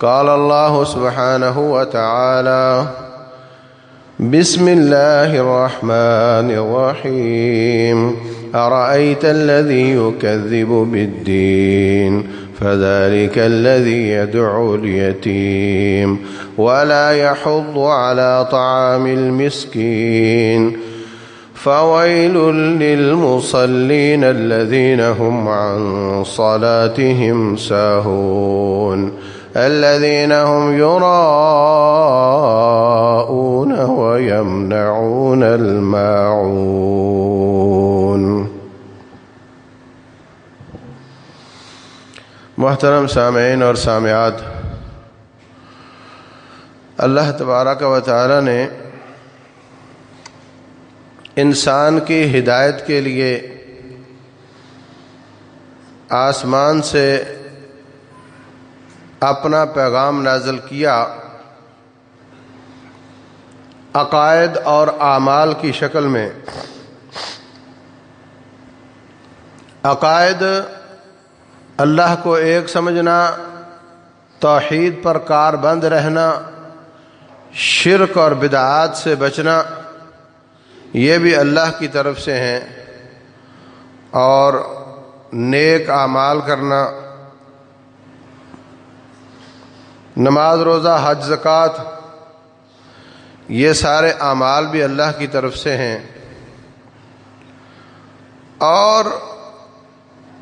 قال الله سبحانه وتعالى بسم الله الرحمن الرحيم. أرأيت الذي يكذب بالدين؟ فذلك الذي يدعو اليتيم. ولا يحض على طعام المسكين. فويل للمصلين الذين هم عن صلاتهم ساهون. الذين هم يراءون ويمنعون الماعون. محترم سامعین اور سامعات، اللہ تبارک و تعالی نے انسان کی ہدایت کے لیے آسمان سے اپنا پیغام نازل کیا، عقائد اور اعمال کی شکل میں۔ عقائد، اللہ کو ایک سمجھنا، توحید پر کار بند رہنا، شرک اور بدعات سے بچنا، یہ بھی اللہ کی طرف سے ہیں۔ اور نیک اعمال کرنا۔ نماز روزہ، حج، زکوٰۃ، یہ سارے اعمال بھی اللہ کی طرف سے ہیں۔ اور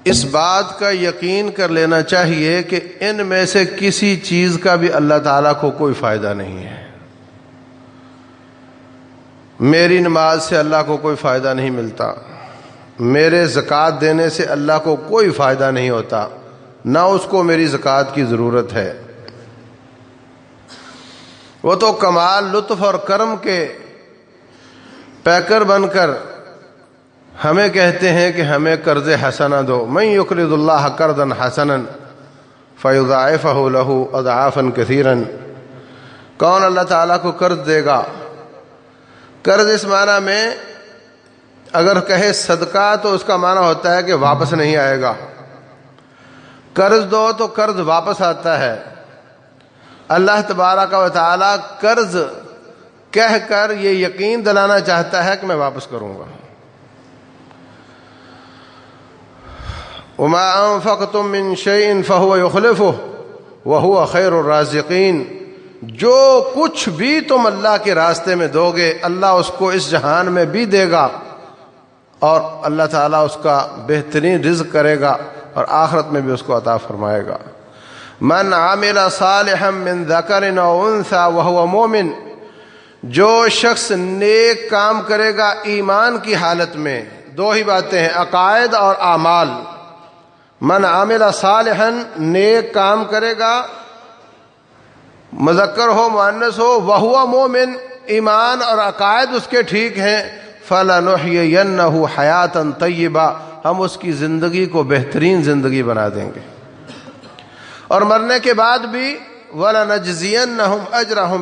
اس بات کا یقین کر لینا چاہیے کہ ان میں سے کسی چیز کا بھی اللہ تعالیٰ کو کوئی فائدہ نہیں ہے۔ میری نماز سے اللہ کو کوئی فائدہ نہیں ملتا۔ میرے زکوٰۃ دینے سے اللہ کو کوئی فائدہ نہیں ہوتا۔ نہ اس کو میری زکوٰۃ کی ضرورت ہے۔ وہ تو کمال لطف اور کرم کے پیکر بن کر ہمیں کہتے ہیں کہ ہمیں قرض حسنا دو۔ میں یقرد اللہ کردن حسن فیض فہ لہو اضافن کثیرن کون اللہ تعالیٰ کو قرض دے گا؟ قرض اس معنی میں اگر کہے صدقہ تو اس کا معنی ہوتا ہے کہ واپس نہیں آئے گا۔ قرض دو تو قرض واپس آتا ہے۔ اللہ تبارہ کا تعالیٰ قرض کہہ کر یہ یقین دلانا چاہتا ہے کہ میں واپس کروں گا۔ انفقتم من شيء فهو يخلفه وهو خیر الرازقین جو کچھ بھی تم اللہ کے راستے میں دو گے، اللہ اس کو اس جہان میں بھی دے گا اور اللہ تعالیٰ اس کا بہترین رزق کرے گا اور آخرت میں بھی اس کو عطا فرمائے گا۔ من عامل صالحا من ذکر او انثى وهو مومن، جو شخص نیک کام کرے گا ایمان کی حالت میں، دو ہی باتیں ہیں، عقائد اور اعمال۔ من عامل صالحا نیک کام کرے گا، مذکر ہو معنس ہو وہ مومن، ایمان اور عقائد اس کے ٹھیک ہیں۔ فلاں حیات طیبہ، ہم اس کی زندگی کو بہترین زندگی بنا دیں گے۔ اور مرنے کے بعد بھی ولا نجزین نہ اجرا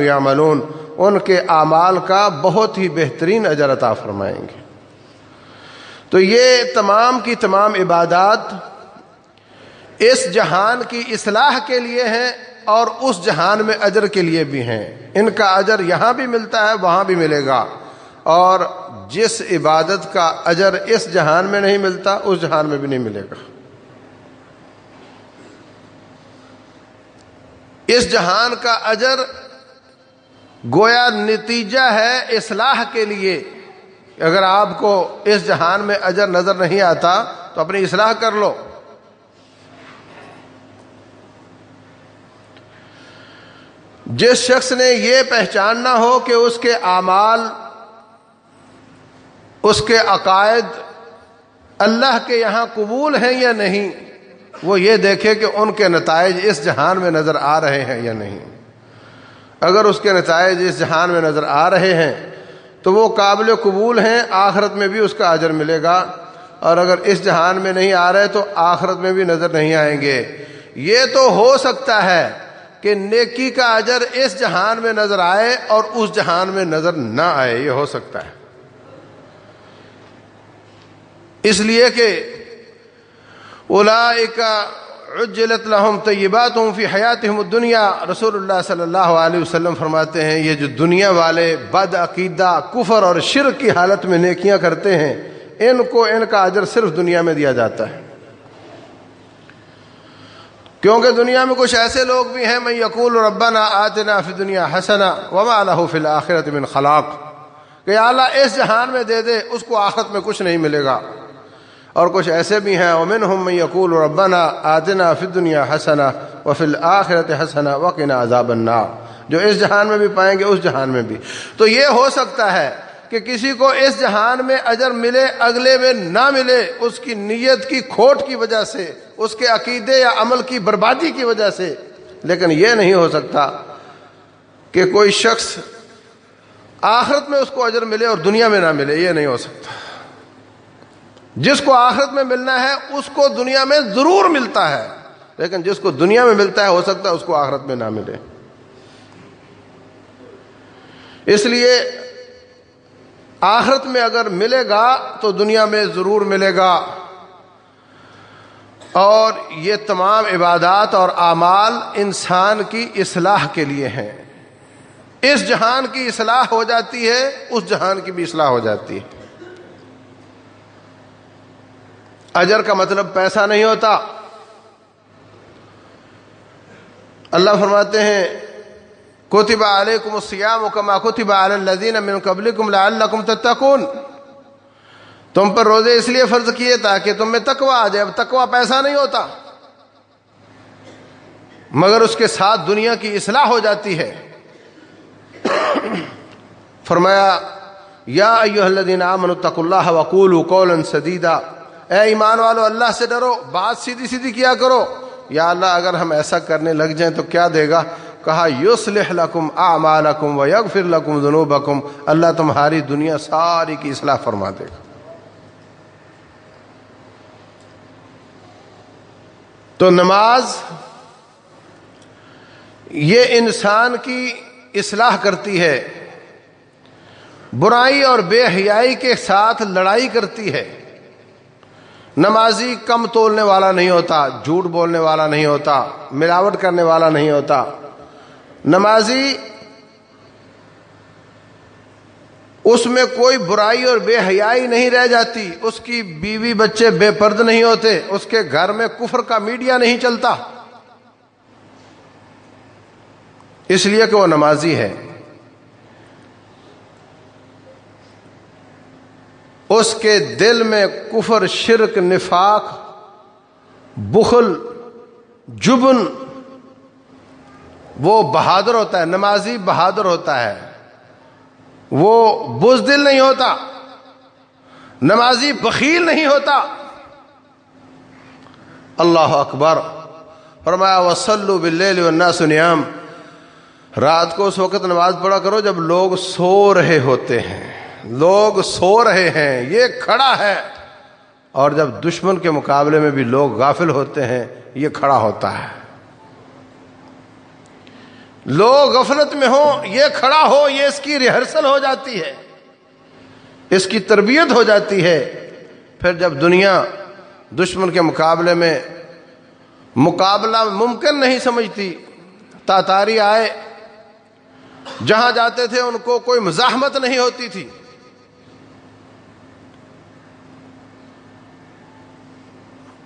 یا ملون ان کے اعمال کا بہت ہی بہترین اجر عطا فرمائیں گے۔ تو یہ تمام کی تمام عبادات اس جہان کی اصلاح کے لیے ہیں اور اس جہان میں اجر کے لیے بھی ہیں۔ ان کا اجر یہاں بھی ملتا ہے، وہاں بھی ملے گا۔ اور جس عبادت کا اجر اس جہان میں نہیں ملتا، اس جہان میں بھی نہیں ملے گا۔ اس جہان کا اجر گویا نتیجہ ہے اصلاح کے لیے۔ اگر آپ کو اس جہان میں اجر نظر نہیں آتا تو اپنی اصلاح کر لو۔ جس شخص نے یہ پہچاننا ہو کہ اس کے اعمال، اس کے عقائد اللہ کے یہاں قبول ہیں یا نہیں وہ یہ دیکھے کہ ان کے نتائج اس جہان میں نظر آ رہے ہیں یا نہیں۔ اگر اس کے نتائج اس جہان میں نظر آ رہے ہیں، تو وہ قابل قبول ہیں، آخرت میں بھی اس کا اجر ملے گا۔ اور اگر اس جہان میں نہیں آ رہے، تو آخرت میں بھی نظر نہیں آئیں گے۔ یہ تو ہو سکتا ہے کہ نیکی کا اجر اس جہان میں نظر آئے اور اس جہان میں نظر نہ آئے، یہ ہو سکتا ہے۔ اس لیے کہ اولا عجلت لهم طیباتهم فی حیاتهم الدنیا۔ رسول اللہ صلی اللہ علیہ وسلم فرماتے ہیں، یہ جو دنیا والے بد عقیدہ، کفر اور شرک کی حالت میں نیکیاں کرتے ہیں، ان کو ان کا اجر صرف دنیا میں دیا جاتا ہے۔ کیونکہ دنیا میں کچھ ایسے لوگ بھی ہیں میں یقول ربنا آتنا فی دنیا حسنا وما له فی الاخرت من خلاق۔ کہ اللہ اس جہان میں دے دے، اس کو آخرت میں کچھ نہیں ملے گا۔ اور کچھ ایسے بھی ہیں امن ہم یقول ربنا آتنا فی دنیا حسنا و فی الآخرت حسنا وقنا عذاب النار۔ جو اس جہان میں بھی پائیں گے، اس جہان میں بھی۔ تو یہ ہو سکتا ہے کہ کسی کو اس جہان میں اجر ملے، اگلے میں نہ ملے، اس کی نیت کی کھوٹ کی وجہ سے، اس کے عقیدے یا عمل کی بربادی کی وجہ سے۔ لیکن یہ نہیں ہو سکتا کہ کوئی شخص آخرت میں اس کو اجر ملے اور دنیا میں نہ ملے، یہ نہیں ہو سکتا۔ جس کو آخرت میں ملنا ہے، اس کو دنیا میں ضرور ملتا ہے۔ لیکن جس کو دنیا میں ملتا ہے، ہو سکتا ہے اس کو آخرت میں نہ ملے۔ اس لیے آخرت میں اگر ملے گا تو دنیا میں ضرور ملے گا۔ اور یہ تمام عبادات اور اعمال انسان کی اصلاح کے لیے ہیں۔ اس جہان کی اصلاح ہو جاتی ہے، اس جہان کی بھی اصلاح ہو جاتی ہے۔ اجر کا مطلب پیسہ نہیں ہوتا۔ اللہ فرماتے ہیں کوتبہ علیکم السیام کما کوتبہ علی الذین من قبلکم لعلکم تتقون۔ تم پر روزے اس لیے فرض کیے تاکہ تم میں تقوی آ جائے، اب تقوی پیسہ نہیں ہوتا۔ مگر اس کے ساتھ دنیا کی اصلاح ہو جاتی ہے۔ فرمایا، یا ایوہ الذین آمنوا اتقوا اللہ وقولوا قولا سدیدا۔ اے ایمان والو، اللہ سے ڈرو، بات سیدھی سیدھی کیا کرو۔ یا اللہ، اگر ہم ایسا کرنے لگ جائیں تو کیا دے گا؟ کہا، یصلح لکم اعمالکم ویغفر لکم ذنوبکم۔ اللہ تمہاری دنیا ساری کی اصلاح فرما دے گا۔ تو نماز، یہ انسان کی اصلاح کرتی ہے۔ برائی اور بے حیائی کے ساتھ لڑائی کرتی ہے۔ نمازی کم تولنے والا نہیں ہوتا، جھوٹ بولنے والا نہیں ہوتا، ملاوٹ کرنے والا نہیں ہوتا۔ نمازی اس میں کوئی برائی اور بے حیائی نہیں رہ جاتی، اس کی بیوی بچے بے پرد نہیں ہوتے، اس کے گھر میں کفر کا میڈیا نہیں چلتا۔ اس لیے کہ وہ نمازی ہے۔ اس کے دل میں کفر، شرک، نفاق، بخل، جبن، وہ بہادر ہوتا ہے، نمازی بہادر ہوتا ہے، وہ بزدل نہیں ہوتا، نمازی بخیل نہیں ہوتا۔ اللہ اکبر۔ فرمایا وسلو بلیل والناس نیام رات کو اس وقت نماز پڑھا کرو جب لوگ سو رہے ہوتے ہیں۔ لوگ سو رہے ہیں، یہ کھڑا ہے۔ اور جب دشمن کے مقابلے میں بھی لوگ غافل ہوتے ہیں، یہ کھڑا ہوتا ہے۔ لوگ غفلت میں ہوں، یہ کھڑا ہو، یہ اس کی ریہرسل ہو جاتی ہے۔ اس کی تربیت ہو جاتی ہے۔ پھر جب دنیا دشمن کے مقابلے میں مقابلہ ممکن نہیں سمجھتی، تاتاری آئے۔ جہاں جاتے تھے، ان کو کوئی مزاحمت نہیں ہوتی تھی۔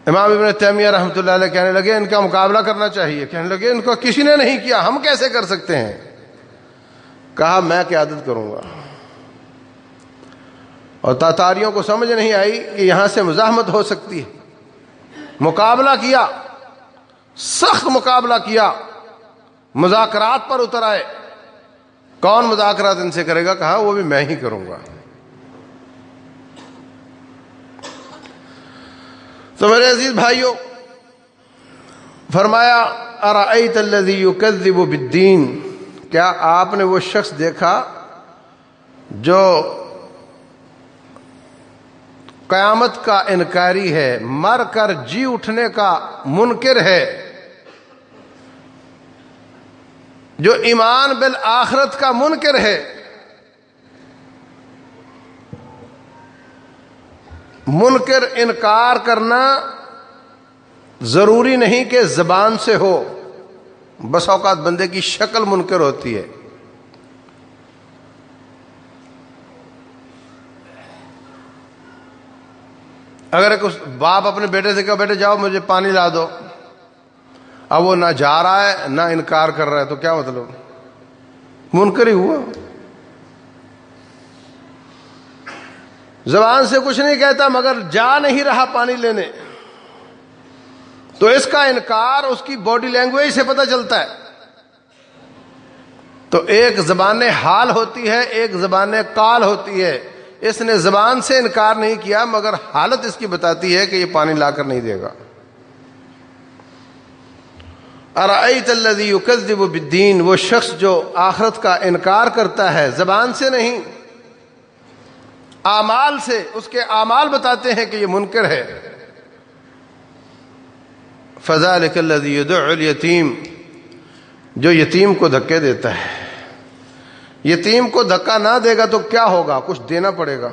امام ابن تیمیہ رحمۃ اللہ علیہ کہنے لگے، ان کا مقابلہ کرنا چاہیے۔ کہنے لگے، ان کو کسی نے نہیں کیا، ہم کیسے کر سکتے ہیں؟ کہا، میں قیادت کروں گا۔ اور تاتاریوں کو سمجھ نہیں آئی کہ یہاں سے مزاحمت ہو سکتی ہے۔ مقابلہ کیا، سخت مقابلہ کیا۔ مذاکرات پر اتر آئے۔ کون مذاکرات ان سے کرے گا؟ کہا، وہ بھی میں ہی کروں گا۔ تو میرے عزیز بھائیوں فرمایا، ارائیت الذی یکذب بالدین؟ کیا آپ نے وہ شخص دیکھا جو قیامت کا انکاری ہے، مر کر جی اٹھنے کا منکر ہے، جو ایمان بالآخرت کا منکر ہے؟ منکر انکار کرنا ضروری نہیں کہ زبان سے ہو۔ بس اوقات بندے کی شکل منکر ہوتی ہے۔ اگر ایک باپ اپنے بیٹے سے کہ بیٹے جاؤ، مجھے پانی لا دو۔ اب وہ نہ جا رہا ہے، نہ انکار کر رہا ہے، تو کیا مطلب؟ منکر ہی ہوا۔ زبان سے کچھ نہیں کہتا، مگر جا نہیں رہا پانی لینے۔ تو اس کا انکار اس کی باڈی لینگویج سے پتہ چلتا ہے۔ تو ایک زبان حال ہوتی ہے، ایک زبان کال ہوتی ہے۔ اس نے زبان سے انکار نہیں کیا، مگر حالت اس کی بتاتی ہے کہ یہ پانی لا کر نہیں دے گا۔ بالدین، وہ شخص جو آخرت کا انکار کرتا ہے، زبان سے نہیں۔ اعمال سے اس کے اعمال بتاتے ہیں کہ یہ منکر ہے۔ فضا الیتیم، جو یتیم کو دھکے دیتا ہے۔ یتیم کو دھکا نہ دے گا تو کیا ہوگا؟ کچھ دینا پڑے گا۔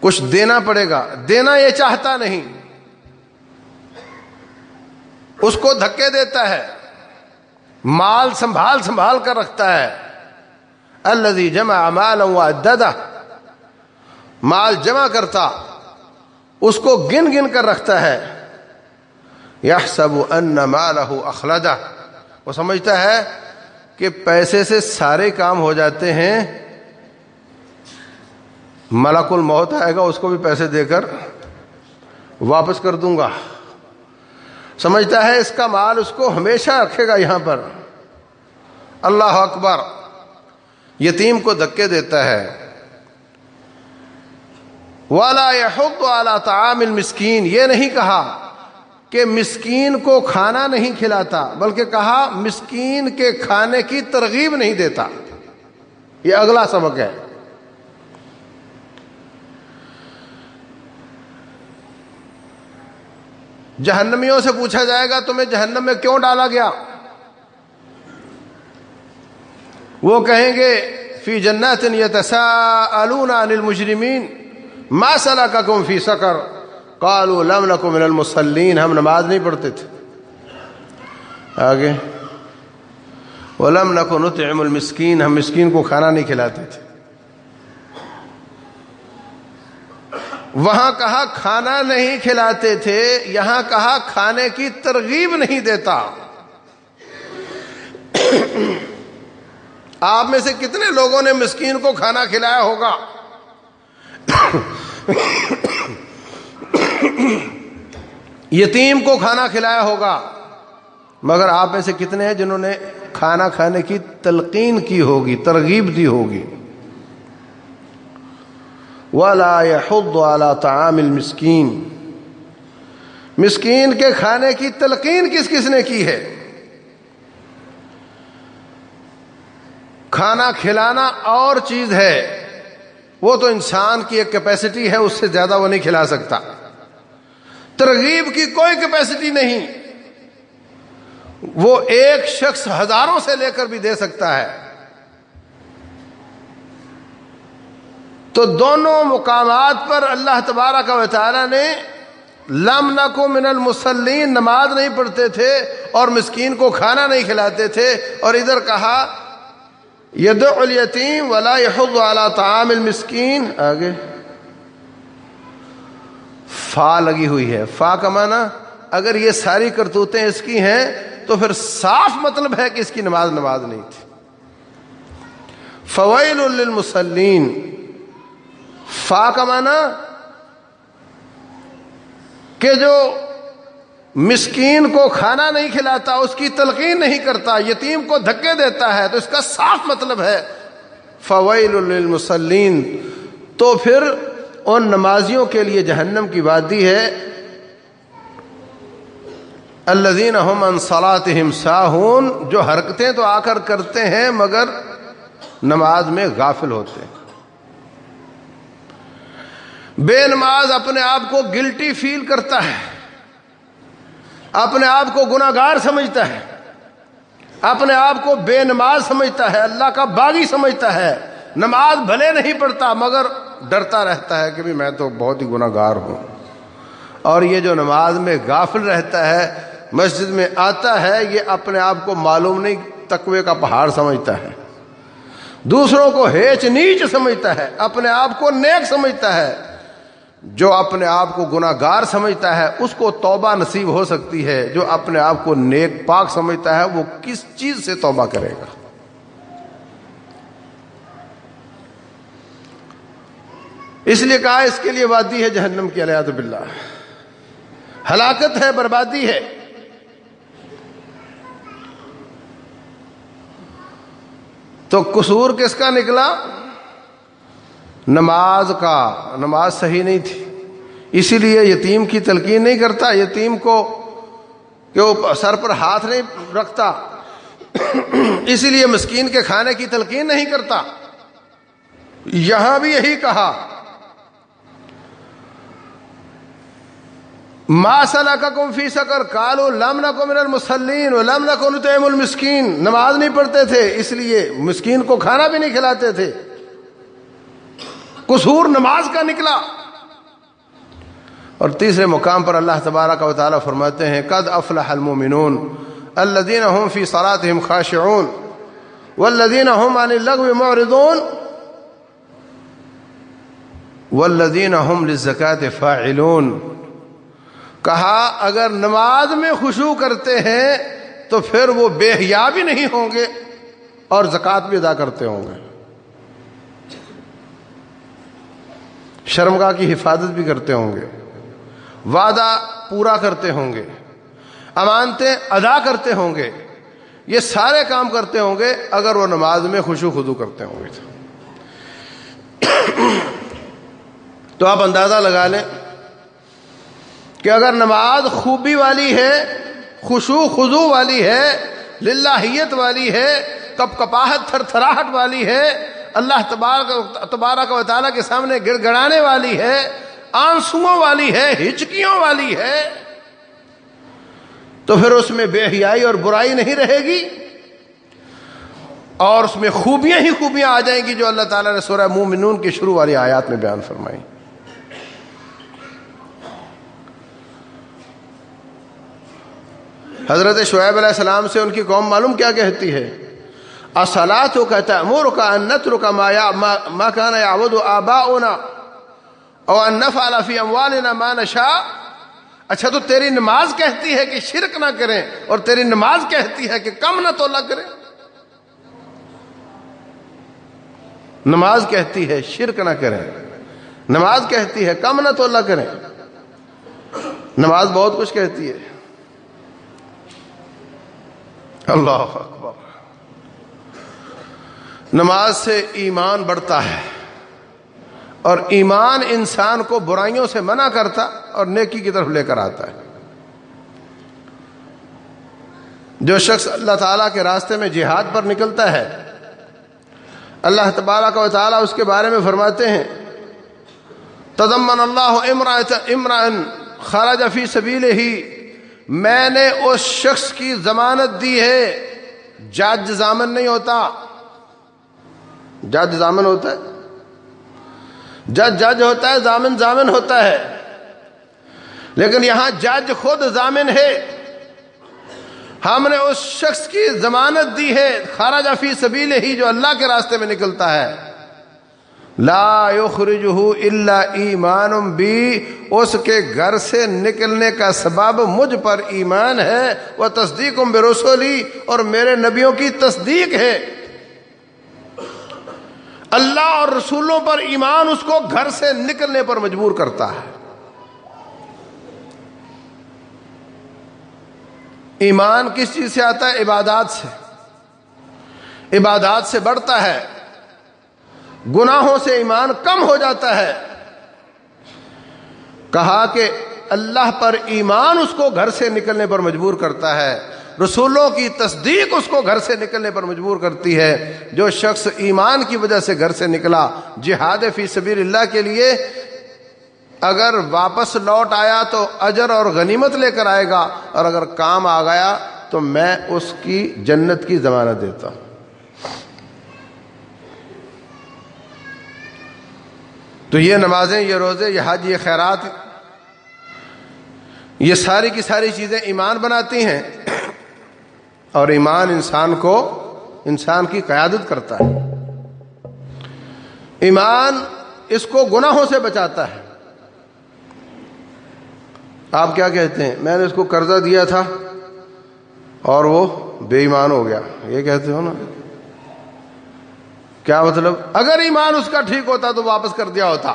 کچھ دینا پڑے گا۔ دینا یہ چاہتا نہیں۔ اس کو دھکے دیتا ہے۔ مال سنبھال سنبھال کر رکھتا ہے۔ الذي جمع مالا وعدده مال جمع کرتا، اس کو گن گن کر رکھتا ہے۔ يحسب ان ماله اخلده وہ سمجھتا ہے کہ پیسے سے سارے کام ہو جاتے ہیں۔ ملک الموت آئے گا، اس کو بھی پیسے دے کر واپس کر دوں گا۔ سمجھتا ہے اس کا مال اس کو ہمیشہ رکھے گا یہاں پر۔ اللہ اکبر۔ یتیم کو دھکے دیتا ہے۔ والا والا تعامل مسکین یہ نہیں کہا کہ مسکین کو کھانا نہیں کھلاتا، بلکہ کہا مسکین کے کھانے کی ترغیب نہیں دیتا۔ یہ اگلا سبق ہے۔ جہنمیوں سے پوچھا جائے گا تمہیں جہنم میں کیوں ڈالا گیا؟ وہ کہیں گے، فی جنات یتساءلون عن المجرمین، ما سلککم فی سقر قالوا لم نکو من المصلین ہم نماز نہیں پڑھتے تھے۔ آگے، ولم نکو نطعم المسکین، ہم مسکین کو کھانا نہیں کھلاتے تھے۔ وہاں کہا، کھانا نہیں کھلاتے تھے، یہاں کہا، کھانے کی ترغیب نہیں دیتا۔ آپ میں سے کتنے لوگوں نے مسکین کو کھانا کھلایا ہوگا؟ یتیم کو کھانا کھلایا ہوگا۔ مگر آپ میں سے کتنے ہیں جنہوں نے کھانا کھانے کی تلقین کی ہوگی، ترغیب دی ہوگی؟ والا يحض على طعام المسکین مسکین کے کھانے کی تلقین کس کس نے کی ہے؟ کھانا کھلانا اور چیز ہے، وہ تو انسان کی ایک کیپیسٹی ہے، اس سے زیادہ وہ نہیں کھلا سکتا۔ ترغیب کی کوئی کیپیسٹی نہیں۔ وہ ایک شخص ہزاروں سے لے کر بھی دے سکتا ہے۔ تو دونوں مقامات پر اللہ تبارہ کا وطالعہ نے لم نہ کو من المسلین نماز نہیں پڑھتے تھے اور مسکین کو کھانا نہیں کھلاتے تھے اور ادھر کہا ید الیتیم ولا يحض على طعام المسکین آگے. فا لگی ہوئی ہے. فا کا معنی اگر یہ ساری کرتوتیں اس کی ہیں تو پھر صاف مطلب ہے کہ اس کی نماز نماز نہیں تھی. فوائل للمسلین فا کا معنی کہ جو مسکین کو کھانا نہیں کھلاتا، اس کی تلقین نہیں کرتا، یتیم کو دھکے دیتا ہے، تو اس کا صاف مطلب ہے۔ فوائل للمسلین تو پھر ان نمازیوں کے لیے جہنم کی وادی ہے۔ الذین هم عن صلاتهم ساہون۔ جو حرکتیں تو آ کر کرتے ہیں، مگر نماز میں غافل ہوتے ہیں۔ بے نماز اپنے آپ کو گلٹی فیل کرتا ہے۔ اپنے آپ کو گناگار سمجھتا ہے، اپنے آپ کو بے نماز سمجھتا ہے، اللہ کا باغی سمجھتا ہے۔ نماز بھلے نہیں پڑھتا، مگر ڈرتا رہتا ہے کہ بھی میں تو بہت ہی گناگار ہوں۔ اور یہ جو نماز میں غافل رہتا ہے، مسجد میں آتا ہے، یہ اپنے آپ کو معلوم نہیں، تقوی کا پہاڑ سمجھتا ہے۔ دوسروں کو ہیچ نیچ سمجھتا ہے، اپنے آپ کو نیک سمجھتا ہے۔ جو اپنے آپ کو گناگار سمجھتا ہے، اس کو توبہ نصیب ہو سکتی ہے۔ جو اپنے آپ کو نیک پاک سمجھتا ہے، وہ کس چیز سے توبہ کرے گا؟ اس لیے کہا، اس کے لیے وادی ہے جہنم کی، علیہ باللہ۔ ہلاکت ہے، بربادی ہے۔ تو قصور کس کا نکلا؟ نماز کا، نماز صحیح نہیں تھی۔ اسی لیے یتیم کی تلقین نہیں کرتا، یتیم کو، کہ سر پر ہاتھ نہیں رکھتا۔ اسی لیے مسکین کے کھانے کی تلقین نہیں کرتا۔ یہاں بھی یہی کہا۔ ماسل کا فی سکر کالو لم نہ من المسلین لم نہ کو نتیم المسکین۔ نماز نہیں پڑھتے تھے، اس لیے مسکین کو کھانا بھی نہیں کھلاتے تھے۔ قصور نماز کا نکلا۔ اور تیسرے مقام پر اللہ تبارک و تعالیٰ فرماتے ہیں، قد افلح المؤمنون الذين هم في صلاتهم خاشعون والذين هم عن اللغو معرضون والذين هم للزكاة فاعلون کہا، اگر نماز میں خوشو کرتے ہیں تو پھر وہ بے حیا بھی نہیں ہوں گے اور زکوٰۃ بھی ادا کرتے ہوں گے۔ شرمگاہ کی حفاظت بھی کرتے ہوں گے، وعدہ پورا کرتے ہوں گے، امانتیں ادا کرتے ہوں گے، یہ سارے کام کرتے ہوں گے اگر وہ نماز میں خوشو خدو کرتے ہوں گے۔ تو آپ اندازہ لگا لیں کہ اگر نماز خوبی والی ہے، خوشو خضو والی ہے، للہیت والی ہے، کپ کپاہت تھر تھراہٹ والی ہے اللہ تبارک تبارک و تعالیٰ کے سامنے گڑ گڑانے والی ہے، آنسوؤں والی ہے، ہچکیوں والی ہے۔ تو پھر اس میں بے حیائی اور برائی نہیں رہے گی، اور اس میں خوبیاں ہی خوبیاں آ جائیں گی جو اللہ تعالیٰ نے سورہ مومنون کی شروع والی آیات میں بیان فرمائی۔ حضرت شعیب علیہ السلام سے ان کی قوم معلوم کیا کہتی ہے؟ اصلاۃ کا تمور کا انت کا مایا مکان یابود آبا اونا اور انف علفی اموال ما نشا اچھا تو تیری نماز کہتی ہے کہ شرک نہ کریں اور تیری نماز کہتی ہے کہ کم نہ تولا کریں؟ نماز کہتی ہے شرک نہ کریں۔ نماز کہتی ہے کم نہ تولا کریں۔ نماز بہت کچھ کہتی ہے۔ اللہ اکبر۔ نماز سے ایمان بڑھتا ہے اور ایمان انسان کو برائیوں سے منع کرتا اور نیکی کی طرف لے کر آتا ہے۔ جو شخص اللہ تعالیٰ کے راستے میں جہاد پر نکلتا ہے، اللہ تبارہ کا تعالیٰ اس کے بارے میں فرماتے ہیں تدمن اللہ عمران خراج فی سبیل ہی میں نے اس شخص کی ضمانت دی ہے جج زامن نہیں ہوتا جج زامن ہوتا ہے۔ جج جج ہوتا ہے زامن زامن ہوتا ہے۔ لیکن یہاں جج خود زامن ہے۔ ہم نے اس شخص کی ضمانت دی ہے خارج فی سبیل ہی جو اللہ کے راستے میں نکلتا ہے۔ لا یخرجہ الا ایمان بی، اس کے گھر سے نکلنے کا سبب مجھ پر ایمان ہے۔ وہ تصدیق بے اور میرے نبیوں کی تصدیق ہے۔ اللہ اور رسولوں پر ایمان اس کو گھر سے نکلنے پر مجبور کرتا ہے۔ ایمان کس چیز سے آتا ہے؟ عبادات سے۔ عبادات سے بڑھتا ہے۔ گناہوں سے ایمان کم ہو جاتا ہے۔ کہا کہ اللہ پر ایمان اس کو گھر سے نکلنے پر مجبور کرتا ہے۔ رسولوں کی تصدیق اس کو گھر سے نکلنے پر مجبور کرتی ہے۔ جو شخص ایمان کی وجہ سے گھر سے نکلا، جہاد فی سبیر اللہ کے لیے اگر واپس لوٹ آیا تو اجر اور غنیمت لے کر آئے گا۔ اور اگر کام آ گیا تو میں اس کی جنت کی ضمانت دیتا ہوں۔ تو یہ نمازیں، یہ روزے، یہ حج، یہ خیرات، یہ ساری کی ساری چیزیں ایمان بناتی ہیں۔ اور ایمان انسان کو انسان کی قیادت کرتا ہے۔ ایمان اس کو گناہوں سے بچاتا ہے۔ آپ کیا کہتے ہیں؟ میں نے اس کو قرضہ دیا تھا اور وہ بے ایمان ہو گیا۔ یہ کہتے ہو نا۔ کیا مطلب؟ اگر ایمان اس کا ٹھیک ہوتا تو واپس کر دیا ہوتا۔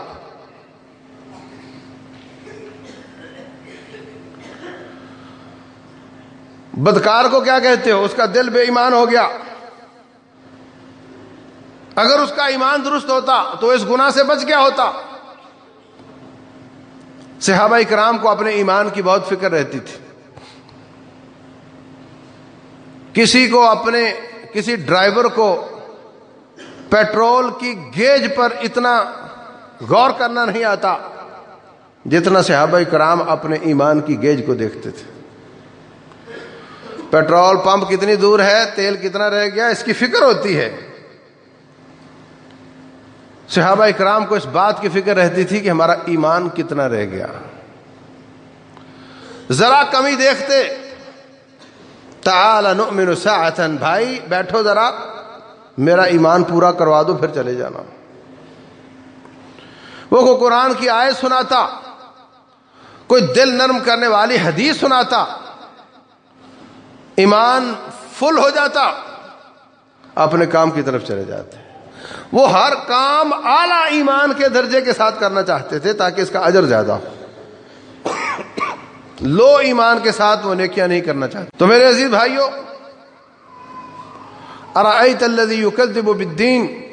بدکار کو کیا کہتے ہو؟ اس کا دل بے ایمان ہو گیا۔ اگر اس کا ایمان درست ہوتا تو اس گناہ سے بچ گیا ہوتا۔ صحابہ کرام کو اپنے ایمان کی بہت فکر رہتی تھی۔ کسی کو اپنے، کسی ڈرائیور کو پیٹرول کی گیج پر اتنا غور کرنا نہیں آتا جتنا صحابہ کرام اپنے ایمان کی گیج کو دیکھتے تھے۔ پیٹرول پمپ کتنی دور ہے، تیل کتنا رہ گیا، اس کی فکر ہوتی ہے۔ صحابہ اکرام کو اس بات کی فکر رہتی تھی کہ ہمارا ایمان کتنا رہ گیا۔ ذرا کمی دیکھتے۔ تعال نؤمن ساعتا، بھائی، بیٹھو ذرا، میرا ایمان پورا کروا دو، پھر چلے جانا۔ وہ کو قرآن کی آیت سناتا، کوئی دل نرم کرنے والی حدیث سناتا ایمان فل ہو جاتا، اپنے کام کی طرف چلے جاتے۔ وہ ہر کام اعلی ایمان کے درجے کے ساتھ کرنا چاہتے تھے تاکہ اس کا اجر زیادہ ہو۔ لو ایمان کے ساتھ وہ نیکیاں نہیں کرنا چاہتے۔ تو میرے عزیز بھائیوں ارائیت الذی یکذب بالدین،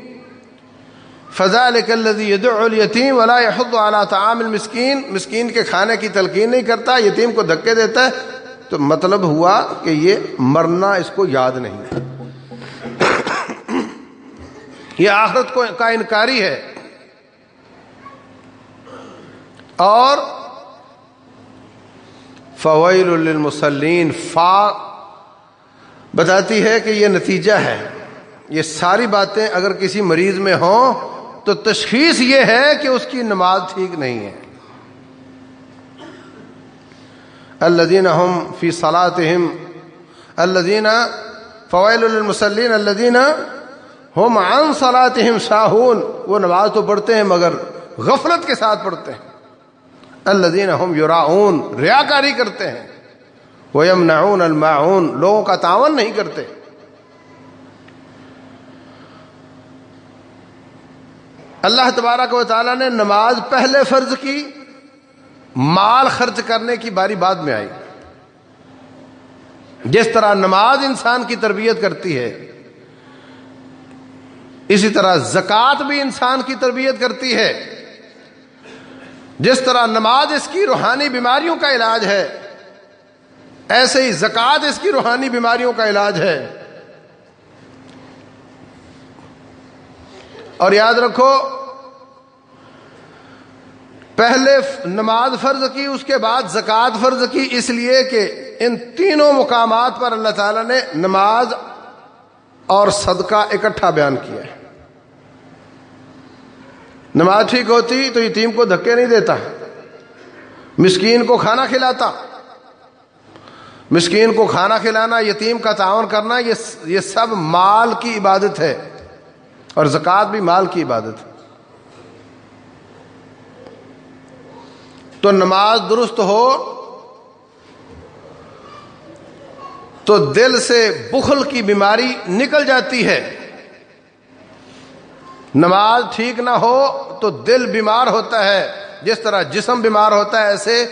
فذلک الذی يدعو الیتیم ولا يحض على طعام المسکین۔ مسکین کے کھانے کی تلقین نہیں کرتا، یتیم کو دھکے دیتا ہے۔ تو مطلب ہوا کہ یہ مرنا اس کو یاد نہیں یہ آخرت کو کا انکاری ہے۔ اور فویل للمسلین فا بتاتی ہے کہ یہ نتیجہ ہے۔ یہ ساری باتیں اگر کسی مریض میں ہوں تو تشخیص یہ ہے کہ اس کی نماز ٹھیک نہیں ہے۔ الدین ہم فی صلاتہم الدین فوائل المسلین الدین ہم عن صلاتہم ساہون وہ نماز تو پڑھتے ہیں مگر غفلت کے ساتھ پڑھتے ہیں۔ الدین ہم یوراون ریاکاری کرتے ہیں۔ وہ یمنعون الماعون، لوگوں کا تعاون نہیں کرتے۔ اللہ تبارک و تعالیٰ نے نماز پہلے فرض کی مال خرچ کرنے کی باری بعد میں آئی۔ جس طرح نماز انسان کی تربیت کرتی ہے، اسی طرح زکوٰۃ بھی انسان کی تربیت کرتی ہے۔ جس طرح نماز اس کی روحانی بیماریوں کا علاج ہے، ایسے ہی زکوٰۃ اس کی روحانی بیماریوں کا علاج ہے۔ اور یاد رکھو پہلے نماز فرض کی، اس کے بعد زکوٰۃ فرض کی، اس لیے کہ ان تینوں مقامات پر اللہ تعالی نے نماز اور صدقہ اکٹھا بیان کیا ہے۔ نماز ٹھیک ہوتی تو یتیم کو دھکے نہیں دیتا، مسکین کو کھانا کھلاتا۔ مسکین کو کھانا کھلانا، یتیم کا تعاون کرنا یہ سب مال کی عبادت ہے اور زکوٰۃ بھی مال کی عبادت ہے۔ تو نماز درست ہو تو دل سے بخل کی بیماری نکل جاتی ہے۔ نماز ٹھیک نہ ہو تو دل بیمار ہوتا ہے۔ جس طرح جسم بیمار ہوتا ہے، ایسے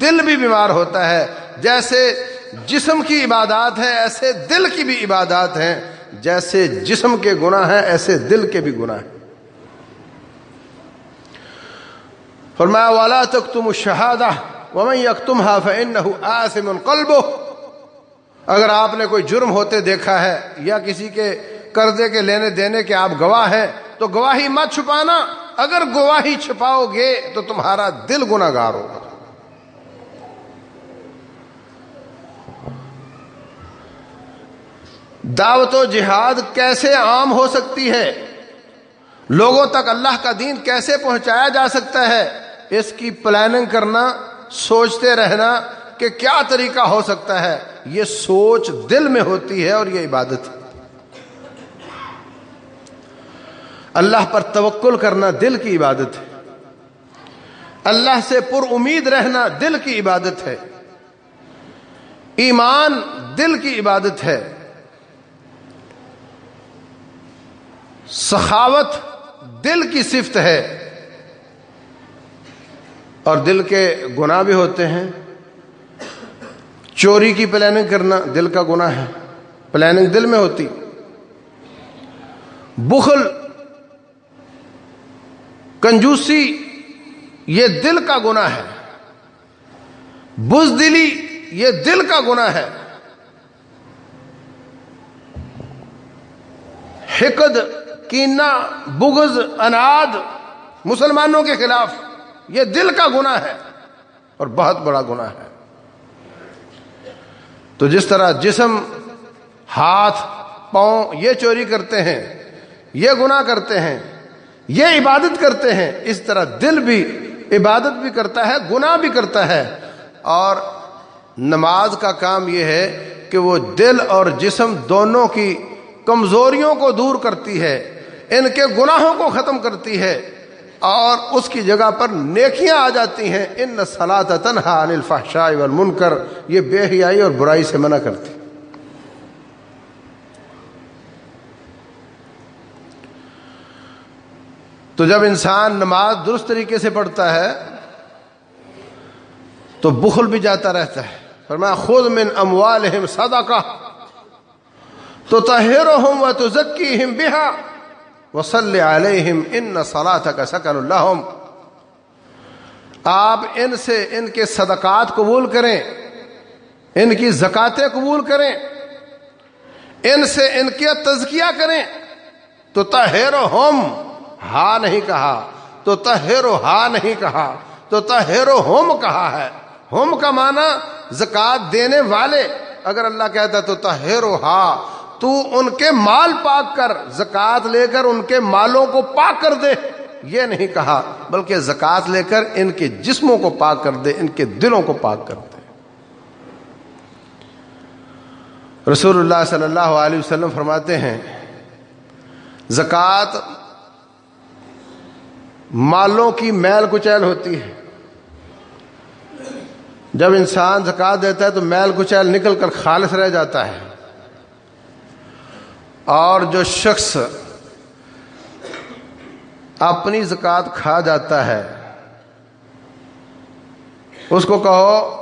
دل بھی بیمار ہوتا ہے۔ جیسے جسم کی عبادات ہے ایسے دل کی بھی عبادات ہیں۔ جیسے جسم کے گناہ ہیں، ایسے دل کے بھی گناہ ہیں۔ فرمایا والا تک تم شہادہ ومن یکتمها فانه آثم قلبه. اگر آپ نے کوئی جرم ہوتے دیکھا ہے یا کسی کے قرضے کے لینے دینے کے آپ گواہ ہیں، تو گواہی مت چھپانا۔ اگر گواہی چھپاؤ گے، تو تمہارا دل گناگار ہوگا۔ دعوت و جہاد کیسے عام ہو سکتی ہے؟ لوگوں تک اللہ کا دین کیسے پہنچایا جا سکتا ہے، اس کی پلاننگ کرنا، سوچتے رہنا کہ کیا طریقہ ہو سکتا ہے۔ یہ سوچ دل میں ہوتی ہے اور یہ عبادت۔ ہے اللہ پر توکل کرنا دل کی عبادت ہے۔ اللہ سے پر امید رہنا دل کی عبادت ہے۔ ایمان دل کی عبادت ہے۔ سخاوت دل کی صفت ہے اور دل کے گناہ بھی ہوتے ہیں۔ چوری کی پلاننگ کرنا دل کا گناہ ہے۔ پلاننگ دل میں ہوتی۔ بخل، کنجوسی، یہ دل کا گناہ ہے۔ بزدلی، یہ دل کا گناہ ہے۔ حقد کینا بغض اناد مسلمانوں کے خلاف یہ دل کا گناہ ہے اور بہت بڑا گناہ ہے۔ تو جس طرح جسم، ہاتھ، پاؤں یہ چوری کرتے ہیں، یہ گناہ کرتے ہیں، یہ عبادت کرتے ہیں، اس طرح دل بھی عبادت بھی کرتا ہے، گناہ بھی کرتا ہے۔ اور نماز کا کام یہ ہے کہ وہ دل اور جسم دونوں کی کمزوریوں کو دور کرتی ہے۔ ان کے گناہوں کو ختم کرتی ہے اور اس کی جگہ پر نیکیاں آ جاتی ہیں۔ ان سلا تنہا الفحشاء والمنکر، یہ بے حیائی اور برائی سے منع کرتی تو جب انسان نماز درست طریقے سے پڑھتا ہے، تو بخل بھی جاتا رہتا ہے۔ فرمایا خود من اموالہم صدقہ تو تہرہم و تزکیہم بہا۔ وصلی علیہم ان صلاتک سکن اللہم آپ ان سے ان کے صدقات قبول کریں، ان کی زکاتیں قبول کریں، ان سے ان کی تزکیہ کریں۔ تو تہرہم ہا نہیں کہا۔ تو تہرو ہا نہیں کہا۔ تو تہرو ہوم کہا ہے۔ ہوم کا معنی زکات دینے والے۔ اگر اللہ کہتا تو تہرو ہا۔ تو ان کے مال پاک کر، زکات لے کر ان کے مالوں کو پاک کر دے۔ یہ نہیں کہا، بلکہ زکات لے کر ان کے جسموں کو پاک کر دے، ان کے دلوں کو پاک کر دے۔ رسول اللہ صلی اللہ علیہ وسلم فرماتے ہیں، زکات مالوں کی میل کچیل ہوتی ہے۔ جب انسان زکات دیتا ہے تو میل کچیل نکل کر خالص رہ جاتا ہے۔ اور جو شخص اپنی زکات کھا جاتا ہے، اس کو کہو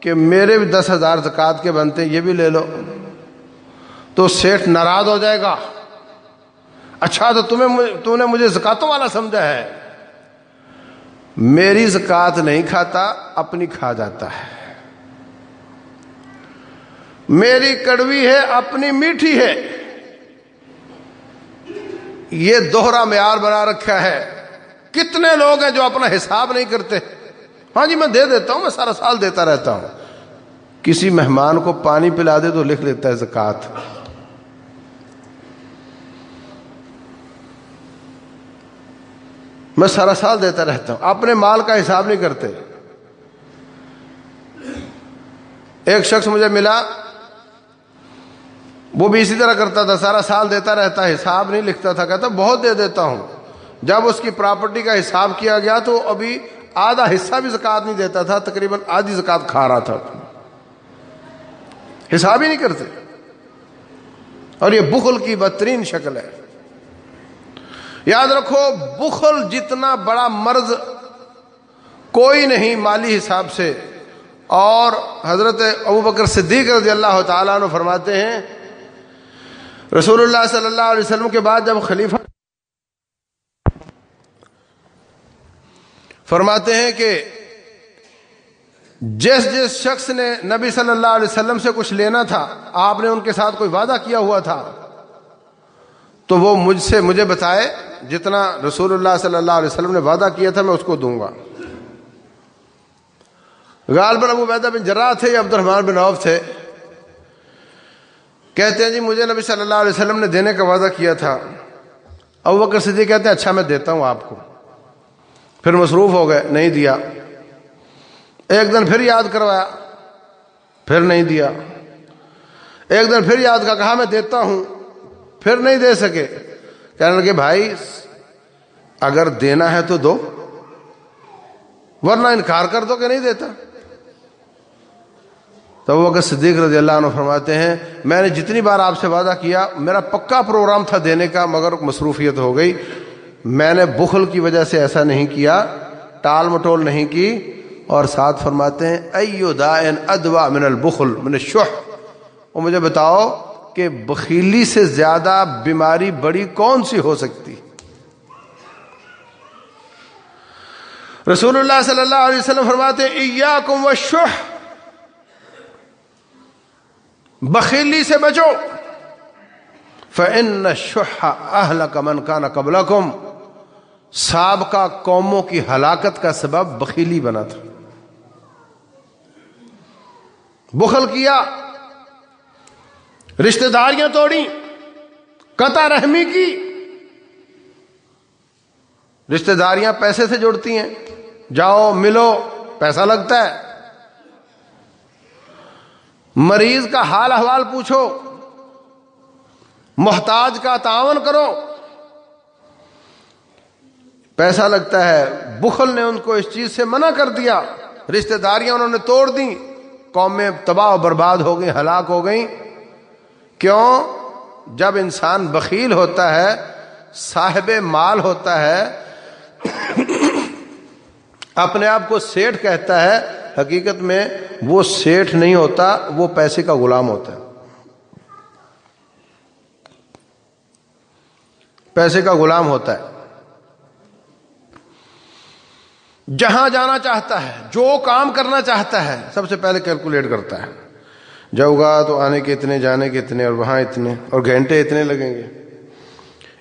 کہ میرے بھی دس ہزار زکات کے بنتے ہیں، یہ بھی لے لو۔ تو سیٹ ناراض ہو جائے گا۔ اچھا تو تمہیں تم نے مجھے زکاتوں والا سمجھا ہے۔ میری زکات نہیں کھاتا، اپنی کھا جاتا ہے۔ میری کڑوی ہے، اپنی میٹھی ہے۔ یہ دوہرا معیار بنا رکھا ہے۔ کتنے لوگ ہیں جو اپنا حساب نہیں کرتے؟ ہاں جی میں دے دیتا ہوں، میں سارا سال دیتا رہتا ہوں۔ کسی مہمان کو پانی پلا دے تو لکھ لیتا ہے زکات میں سارا سال دیتا رہتا ہوں، اپنے مال کا حساب نہیں کرتے۔ ایک شخص مجھے ملا وہ بھی اسی طرح کرتا تھا، سارا سال دیتا رہتا، حساب نہیں لکھتا تھا، کہتا بہت دے دیتا ہوں۔ جب اس کی پراپرٹی کا حساب کیا گیا تو ابھی آدھا حصہ بھی زکات نہیں دیتا تھا، تقریباً آدھی زکات کھا رہا تھا۔ حساب ہی نہیں کرتے۔ اور یہ بخل کی بدترین شکل ہے۔ یاد رکھو، بخل جتنا بڑا مرض کوئی نہیں مالی حساب سے۔ اور حضرت ابو بکر صدیق رضی اللہ تعالیٰ عنہ فرماتے ہیں رسول اللہ صلی اللہ علیہ وسلم کے بعد جب خلیفہ فرماتے ہیں کہ جس جس شخص نے نبی صلی اللہ علیہ وسلم سے کچھ لینا تھا، آپ نے ان کے ساتھ کوئی وعدہ کیا ہوا تھا، تو وہ مجھ سے مجھے بتائے، جتنا رسول اللہ صلی اللہ علیہ وسلم نے وعدہ کیا تھا، میں اس کو دوں گا۔ غالباً ابو بیدہ بن جرا تھے یا عبد الرحمان بن عوف تھے۔ کہتے ہیں جی مجھے نبی صلی اللہ علیہ وسلم نے دینے کا وعدہ کیا تھا۔ ابو بکر صدیق کہتے ہیں اچھا میں دیتا ہوں آپ کو۔ پھر مصروف ہو گئے، نہیں دیا۔ ایک دن پھر یاد کروایا، پھر نہیں دیا۔ ایک دن پھر یاد کا کہا، میں دیتا ہوں، پھر نہیں دے سکے۔ کہنے لگے، بھائی، اگر دینا ہے تو دو، ورنہ انکار کر دو کہ نہیں دیتا۔ تو وہ اگر صدیق رضی اللہ عنہ فرماتے ہیں، میں نے جتنی بار آپ سے وعدہ کیا، میرا پکا پروگرام تھا دینے کا، مگر مصروفیت ہو گئی۔ میں نے بخل کی وجہ سے ایسا نہیں کیا، ٹال مٹول نہیں کی۔ اور ساتھ فرماتے ہیں، ایو دائن ادوا من البخل، من الشح۔ وہ مجھے بتاؤ کہ بخیلی سے زیادہ بیماری بڑی کون سی ہو سکتی؟ رسول اللہ صلی اللہ علیہ وسلم فرماتے ایاکم والشح بخیلی سے بچو۔ فن شہ اہل کمن کا نہ قبل کم سابقہ قوموں کی ہلاکت کا سبب بخیلی بنا تھا۔ بخل کیا۔ رشتہ داریاں توڑی۔ قطع رحمی کی۔ رشتہ داریاں پیسے سے جڑتی ہیں۔ جاؤ، ملو، پیسہ لگتا ہے۔ مریض کا حال احوال پوچھو، محتاج کا تعاون کرو۔ پیسہ لگتا ہے، بخل نے ان کو اس چیز سے منع کر دیا۔ رشتہ داریاں انہوں نے توڑ دی قومیں تباہ و برباد ہو گئی ہلاک ہو گئیں۔ کیوں؟ جب انسان بخیل ہوتا ہے، صاحب مال ہوتا ہے، اپنے آپ کو سیٹ کہتا ہے حقیقت میں وہ سیٹ نہیں ہوتا، وہ پیسے کا غلام ہوتا ہے۔ پیسے کا غلام ہوتا ہے۔ جہاں جانا چاہتا ہے، جو کام کرنا چاہتا ہے، سب سے پہلے کیلکولیٹ کرتا ہے۔ جاؤ گا تو آنے کے اتنے، جانے کے اتنے، اور وہاں اتنے، اور گھنٹے اتنے لگیں گے۔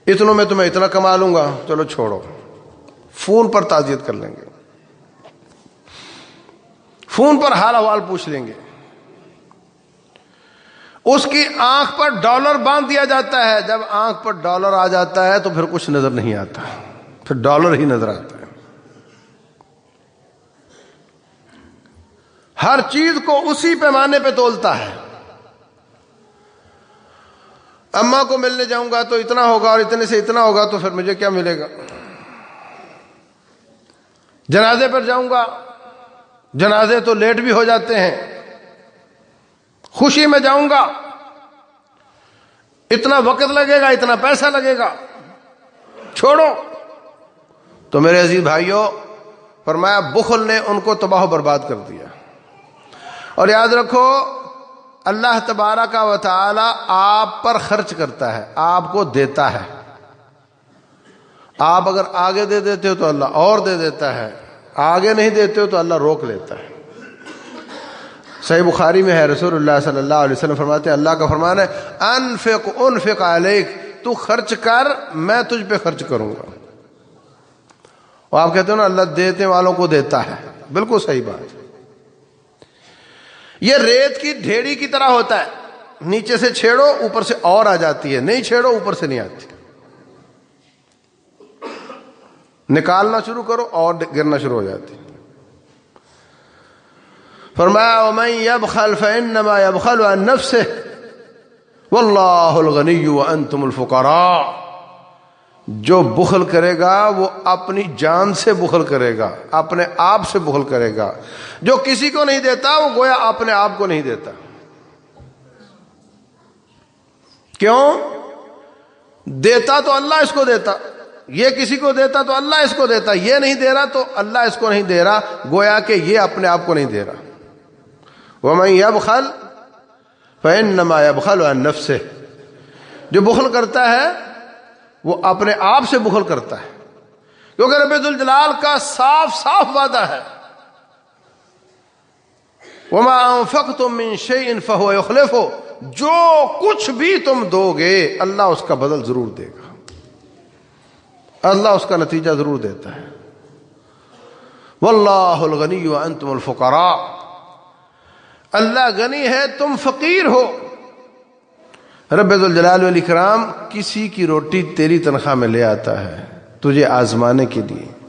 اتنوں میں تمہیں اتنا کما لوں گا، چلو چھوڑو۔ فون پر تعزیت کر لیں گے۔ فون پر حال حوال پوچھ لیں گے۔ اس کی آنکھ پر ڈالر باندھ دیا جاتا ہے۔ جب آنکھ پر ڈالر آ جاتا ہے تو پھر کچھ نظر نہیں آتا۔ پھر ڈالر ہی نظر آتا ہے۔ ہر چیز کو اسی پیمانے پہ تولتا ہے۔ اما کو ملنے جاؤں گا تو اتنا ہوگا اور اتنے سے اتنا ہوگا تو پھر مجھے کیا ملے گا؟ جنازے پر جاؤں گا۔ جنازے تو لیٹ بھی ہو جاتے ہیں۔ خوشی میں جاؤں گا۔ اتنا وقت لگے گا، اتنا پیسہ لگے گا۔ چھوڑو۔ تو میرے عزیز بھائیوں فرمایا بخل نے ان کو تباہ و برباد کر دیا۔ اور یاد رکھو، اللہ تبارہ کا و تعالی آپ پر خرچ کرتا ہے، آپ کو دیتا ہے۔ آپ اگر آگے دے دیتے ہو تو اللہ اور دے دیتا ہے۔ آگے نہیں دیتے ہو تو اللہ روک لیتا ہے۔ صحیح بخاری میں ہے، رسول اللہ صلی اللہ علیہ وسلم فرماتے ہیں، اللہ کا فرمان ہے، انفق انفق علیک، تو خرچ کر، میں تجھ پہ خرچ کروں گا۔ اور آپ کہتے ہو نا، اللہ دیتے والوں کو دیتا ہے۔ بالکل صحیح بات۔ یہ ریت کی ڈھیڑی کی طرح ہوتا ہے۔ نیچے سے چھیڑو، اوپر سے اور آ جاتی ہے۔ نہیں چھیڑو، اوپر سے نہیں آتی۔ نکالنا شروع کرو اور گرنا شروع ہو جاتی۔ فرمایا، ومن يبخل فانما يبخل عن نفسه والله الغني وانتم الفقراء۔ جو بخل کرے گا، وہ اپنی جان سے بخل کرے گا، اپنے آپ سے بخل کرے گا۔ جو کسی کو نہیں دیتا، وہ گویا اپنے آپ کو نہیں دیتا۔ کیوں؟ دیتا تو اللہ اس کو دیتا۔ یہ کسی کو دیتا تو اللہ اس کو دیتا، یہ نہیں دے رہا تو اللہ اس کو نہیں دے رہا، گویا کہ یہ اپنے آپ کو نہیں دے رہا۔ وہ میں یب خل فین نما یب خل نف جو بخل کرتا ہے، وہ اپنے آپ سے بخل کرتا ہے۔ کیونکہ ربیع الجلال کا صاف صاف وعدہ ہے۔ وما فخ تم ان شی ان ہو جو کچھ بھی تم دو گے اللہ اس کا بدل ضرور دے گا۔ اللہ اس کا نتیجہ ضرور دیتا ہے۔ واللہ الغنی وانتم الفقراء۔ اللہ غنی ہے، تم فقیر ہو۔ رب الجلال علی کرام کسی کی روٹی تیری تنخواہ میں لے آتا ہے، تجھے آزمانے کے لیے۔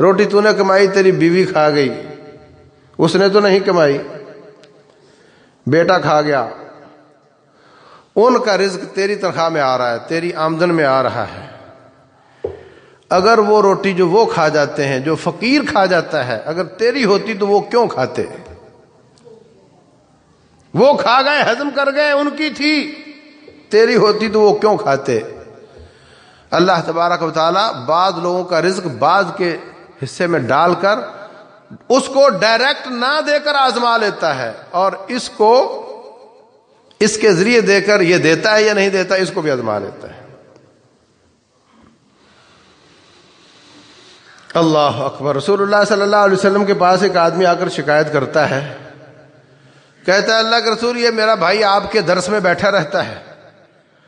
روٹی تو نے کمائی، تیری بیوی کھا گئی۔ اس نے تو نہیں کمائی۔ بیٹا کھا گیا۔ ان کا رزق تیری تنخواہ میں آ رہا ہے، تیری آمدن میں آ رہا ہے۔ اگر وہ روٹی جو وہ کھا جاتے ہیں، جو فقیر کھا جاتا ہے، اگر تیری ہوتی تو وہ کیوں کھاتے؟ وہ کھا گئے ہزم کر گئے، ان کی تھی۔ تیری ہوتی تو وہ کیوں کھاتے؟ اللہ تبارک و تعالیٰ بعض لوگوں کا رزق بعض کے حصے میں ڈال کر اس کو ڈائریکٹ نہ دے کر آزما لیتا ہے اور اس کو اس کے ذریعے دے کر یہ دیتا ہے یا نہیں دیتا، اس کو بھی آزما لیتا ہے۔ اللہ اکبر۔ رسول اللہ صلی اللہ علیہ وسلم کے پاس ایک آدمی آ کر شکایت کرتا ہے۔ کہتا ہے، اللہ کے رسول، یہ میرا بھائی آپ کے درس میں بیٹھا رہتا ہے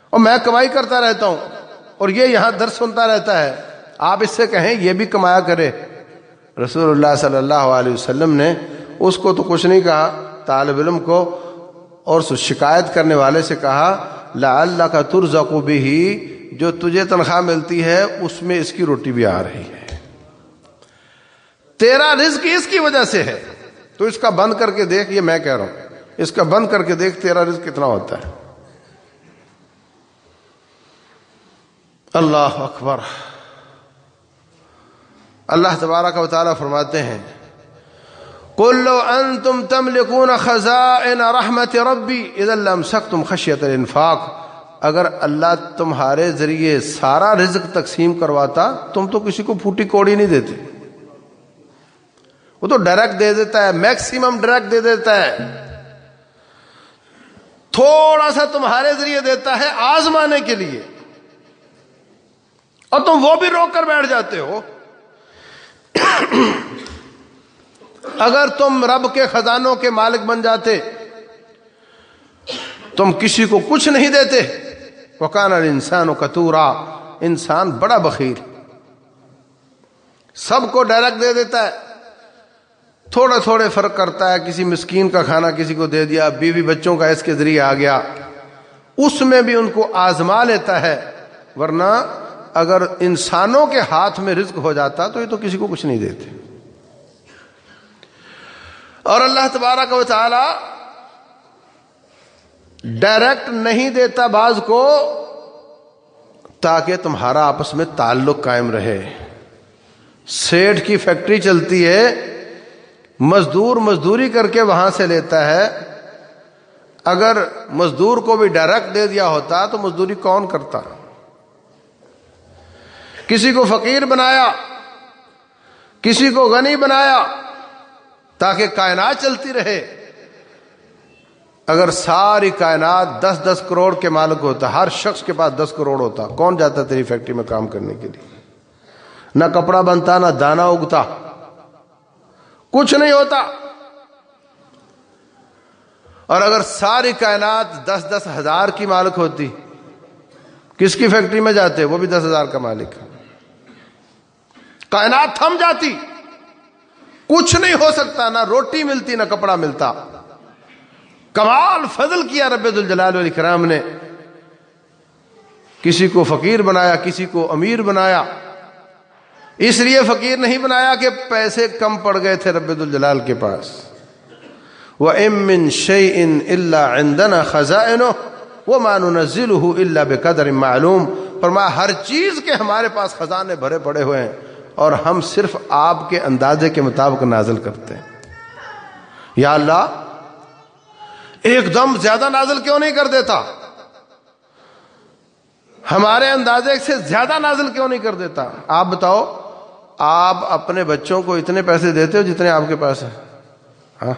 اور میں کمائی کرتا رہتا ہوں اور یہ یہاں درس سنتا رہتا ہے۔ آپ اس سے کہیں، یہ بھی کمایا کرے۔ رسول اللہ صلی اللہ علیہ وسلم نے اس کو تو کچھ نہیں کہا، طالب علم کو اور شکایت کرنے والے سے کہا لا اللہ کا ترزقو بھی جو تجھے تنخواہ ملتی ہے، اس میں اس کی روٹی بھی آ رہی ہے۔ تیرا رزق اس کی وجہ سے ہے۔ تو اس کا بند کر کے دیکھ، یہ میں کہہ رہا ہوں۔ اس کا بند کر کے دیکھ، تیرا رزق کتنا ہوتا ہے۔ اللہ اکبر۔ اللہ تبارک و تعالیٰ فرماتے ہیں کلو ان تم تم لکھون خزاں رحمت ربی عید اللہ سخت تم خشیت الانفاق۔ اگر اللہ تمہارے ذریعے سارا رزق تقسیم کرواتا، تم تو کسی کو پھوٹی کوڑی نہیں دیتے۔ وہ تو ڈائریکٹ دے دیتا ہے میکسیمم ڈائریکٹ دے دیتا ہے۔ تھوڑا سا تمہارے ذریعے دیتا ہے آزمانے کے لیے۔ اور تم وہ بھی روک کر بیٹھ جاتے ہو۔ اگر تم رب کے خزانوں کے مالک بن جاتے، تم کسی کو کچھ نہیں دیتے۔ وکان انسان و کتورا، انسان بڑا بخیر سب کو ڈائریکٹ دے دیتا ہے۔ تھوڑے تھوڑے فرق کرتا ہے، کسی مسکین کا کھانا کسی کو دے دیا، بیوی بچوں کا اس کے ذریعے آ گیا۔ اس میں بھی ان کو آزما لیتا ہے۔ ورنہ اگر انسانوں کے ہاتھ میں رزق ہو جاتا تو یہ تو کسی کو کچھ نہیں دیتے۔ اور اللہ تبارہ کا تعالی ڈائریکٹ نہیں دیتا بعض کو تاکہ تمہارا آپس میں تعلق قائم رہے۔ سیٹ کی فیکٹری چلتی ہے۔ مزدور مزدوری کر کے وہاں سے لیتا ہے۔ اگر مزدور کو بھی ڈائریکٹ دے دیا ہوتا تو مزدوری کون کرتا؟ کسی کو فقیر بنایا، کسی کو غنی بنایا تاکہ کائنات چلتی رہے۔ اگر ساری کائنات دس دس کروڑ کے مالک ہوتا، ہر شخص کے پاس دس کروڑ ہوتا، کون جاتا تیری فیکٹری میں کام کرنے کے لیے؟ نہ کپڑا بنتا، نہ دانا اگتا۔ کچھ نہیں ہوتا۔ اور اگر ساری کائنات دس دس ہزار کی مالک ہوتی، کس کی فیکٹری میں جاتے؟ وہ بھی دس ہزار کا مالک۔ کائنات تھم جاتی۔ کچھ نہیں ہو سکتا، نہ روٹی ملتی، نہ کپڑا ملتا۔ کمال، فضل کیا رب الجلال علیہ کرام نے۔ کسی کو فقیر بنایا، کسی کو امیر بنایا۔ اس لیے فقیر نہیں بنایا کہ پیسے کم پڑ گئے تھے رب الجلال کے پاس۔ وہ امن شعی ان اللہ عندن خزاں وہ مانزل اللہ بے قدر معلوم۔ پر ہر چیز کے ہمارے پاس خزانے بھرے پڑے ہوئے ہیں اور ہم صرف آپ کے اندازے کے مطابق نازل کرتے ہیں۔ یا اللہ، ایک دم زیادہ نازل کیوں نہیں کر دیتا؟ ہمارے اندازے سے زیادہ نازل کیوں نہیں کر دیتا؟ آپ بتاؤ آپ اپنے بچوں کو اتنے پیسے دیتے ہو جتنے آپ کے پاس ہیں؟ ہاں؟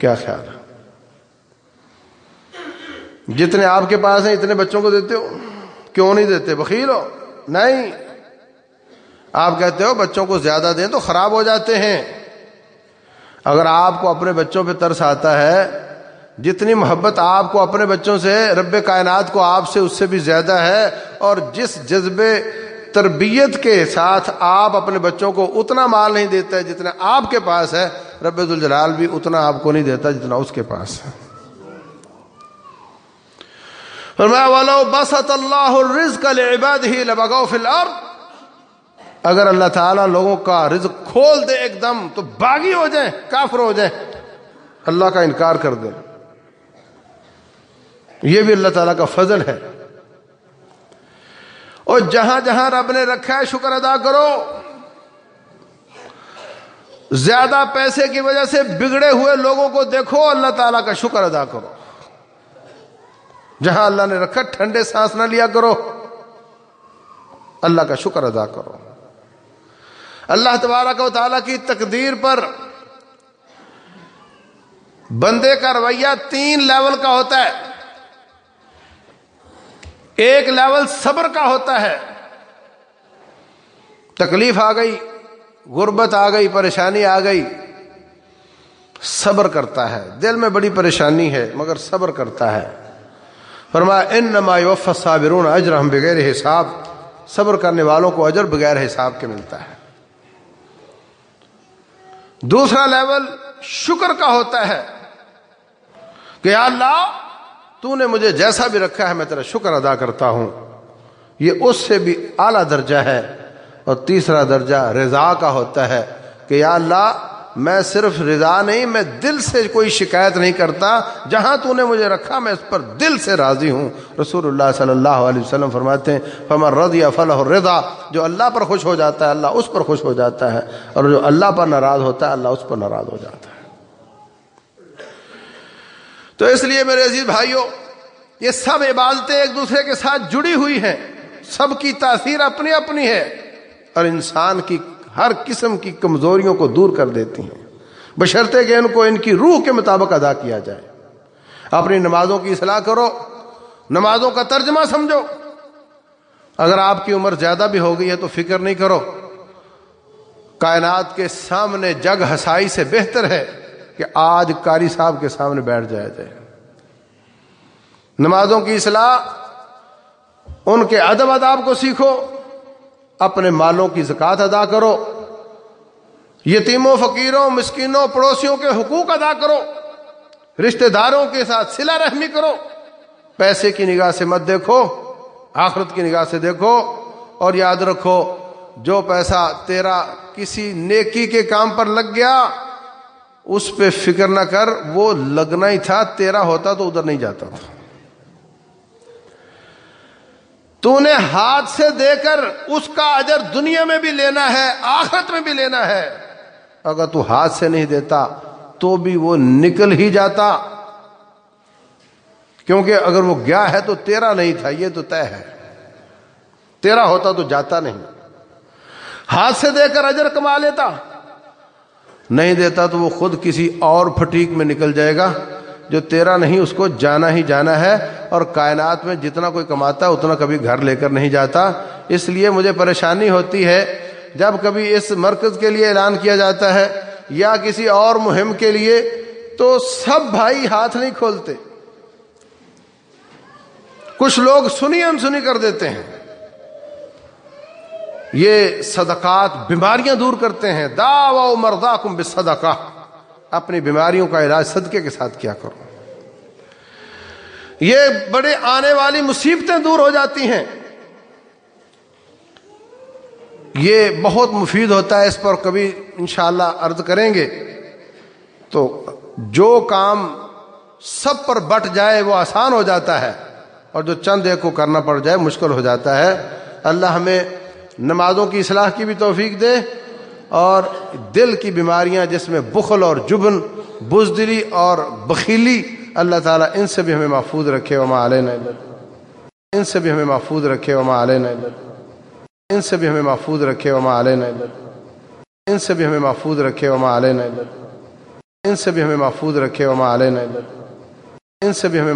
کیا خیال ہے؟ جتنے آپ کے پاس ہیں اتنے بچوں کو دیتے ہو؟ کیوں نہیں دیتے؟ بخیل ہو؟ نہیں۔ آپ کہتے ہو بچوں کو زیادہ دیں تو خراب ہو جاتے ہیں۔ اگر آپ کو اپنے بچوں پہ ترس آتا ہے، جتنی محبت آپ کو اپنے بچوں سے، رب کائنات کو آپ سے، اس سے بھی زیادہ ہے۔ اور جس جذبے تربیت کے ساتھ آپ اپنے بچوں کو اتنا مال نہیں دیتا ہے جتنا آپ کے پاس ہے، رب الجلال بھی اتنا آپ کو نہیں دیتا جتنا اس کے پاس ہے۔ بسط اللہ اگر اللہ تعالیٰ لوگوں کا رزق کھول دے ایک دم تو باغی ہو جائیں، کافر ہو جائیں۔ اللہ کا انکار کر دیں یہ بھی اللہ تعالیٰ کا فضل ہے۔ اور جہاں جہاں رب نے رکھا ہے، شکر ادا کرو۔ زیادہ پیسے کی وجہ سے بگڑے ہوئے لوگوں کو دیکھو، اللہ تعالیٰ کا شکر ادا کرو۔ جہاں اللہ نے رکھا، ٹھنڈے سانس نہ لیا کرو۔ اللہ کا شکر ادا کرو۔ اللہ تبارک و تعالیٰ کی تقدیر پر بندے کا رویہ تین لیول کا ہوتا ہے۔ ایک لیول صبر کا ہوتا ہے۔ تکلیف آ گئی، غربت آ گئی، پریشانی آ گئی۔ صبر کرتا ہے۔ دل میں بڑی پریشانی ہے، مگر صبر کرتا ہے۔ فرمایا ان نما صابرون اجر ہم بغیر حساب۔ صبر کرنے والوں کو اجر بغیر حساب کے ملتا ہے۔ دوسرا لیول شکر کا ہوتا ہے کہ اللہ تو نے مجھے جیسا بھی رکھا ہے میں تیرا شکر ادا کرتا ہوں۔ یہ اس سے بھی اعلیٰ درجہ ہے اور تیسرا درجہ رضا کا ہوتا ہے کہ یا اللہ، میں صرف رضا نہیں، میں دل سے کوئی شکایت نہیں کرتا۔ جہاں تو نے مجھے رکھا، میں اس پر دل سے راضی ہوں۔ رسول اللہ صلی اللہ علیہ وسلم فرماتے ہیں فمر رضی فلاح رضا جو اللہ پر خوش ہو جاتا ہے، اللہ اس پر خوش ہو جاتا ہے۔ اور جو اللہ پر ناراض ہوتا ہے، اللہ اس پر ناراض ہو جاتا ہے۔ تو اس لیے میرے عزیز بھائیوں یہ سب عبادتیں ایک دوسرے کے ساتھ جڑی ہوئی ہیں۔ سب کی تاثیر اپنی اپنی ہے اور انسان کی ہر قسم کی کمزوریوں کو دور کر دیتی ہیں۔ بشرطے کہ ان کو ان کی روح کے مطابق ادا کیا جائے۔ اپنی نمازوں کی اصلاح کرو، نمازوں کا ترجمہ سمجھو۔ اگر آپ کی عمر زیادہ بھی ہو گئی ہے تو فکر نہیں کرو۔ کائنات کے سامنے جگ ہسائی سے بہتر ہے۔ کہ آج کاری صاحب کے سامنے بیٹھ جایا جائے نمازوں کی اصلاح، ان کے ادب اداب کو سیکھو، اپنے مالوں کی زکوٰۃ ادا کرو، یتیموں، فقیروں، مسکینوں، پڑوسیوں کے حقوق ادا کرو، رشتہ داروں کے ساتھ سلا رحمی کرو، پیسے کی نگاہ سے مت دیکھو، آخرت کی نگاہ سے دیکھو، اور یاد رکھو، جو پیسہ تیرا کسی نیکی کے کام پر لگ گیا اس پہ فکر نہ کر، وہ لگنا ہی تھا، تیرا ہوتا تو ادھر نہیں جاتا تھا۔ تو نے ہاتھ سے دے کر اس کا اجر دنیا میں بھی لینا ہے، آخرت میں بھی لینا ہے۔ اگر تو ہاتھ سے نہیں دیتا تو بھی وہ نکل ہی جاتا۔ کیونکہ اگر وہ گیا ہے تو تیرا نہیں تھا، یہ تو طے ہے۔ تیرا ہوتا تو جاتا نہیں۔ ہاتھ سے دے کر اجر کما لیتا۔ نہیں دیتا تو وہ خود کسی اور پھٹیک میں نکل جائے گا جو تیرا نہیں، اس کو جانا ہی جانا ہے، اور کائنات میں جتنا کوئی کماتا ہے، اتنا کبھی گھر لے کر نہیں جاتا۔ اس لیے مجھے پریشانی ہوتی ہے جب کبھی اس مرکز کے لیے اعلان کیا جاتا ہے یا کسی اور مہم کے لیے تو سب بھائی ہاتھ نہیں کھولتے۔ کچھ لوگ سنی انسنی کر دیتے ہیں۔ یہ صدقات بیماریاں دور کرتے ہیں۔ دا و مردا کم صدقہ اپنی بیماریوں کا علاج صدقے کے ساتھ کیا کرو۔ یہ بڑے آنے والی مصیبتیں دور ہو جاتی ہیں۔ یہ بہت مفید ہوتا ہے اس پر کبھی انشاءاللہ عرض کریں گے۔ تو جو کام سب پر بٹ جائے وہ آسان ہو جاتا ہے اور جو چند ایک کو کرنا پڑ جائے مشکل ہو جاتا ہے۔ اللہ ہمیں نمازوں کی اصلاح کی بھی توفیق دے اور دل کی بیماریاں جس میں بخل اور جبن، بزدلی اور بخیلی، اللہ تعالیٰ ان سے بھی ہمیں محفوظ رکھے، وما علینا ان سے بھی ہمیں محفوظ رکھے، وما علینا ان سے بھی ہمیں محفوظ رکھے، وما علینا ان سے بھی ہمیں محفوظ رکھے، وما علینا ان سے بھی ہمیں محفوظ رکھے، وما علینا ان سے بھی ہمیں